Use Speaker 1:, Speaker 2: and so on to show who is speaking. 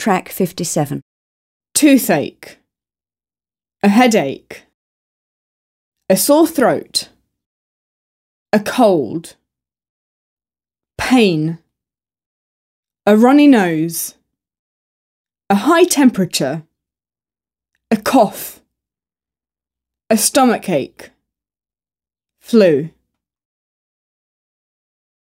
Speaker 1: Track 57.
Speaker 2: toothache, a headache, a sore throat, a cold, pain, a runny nose, a high temperature, a cough, a stomach ache, flu.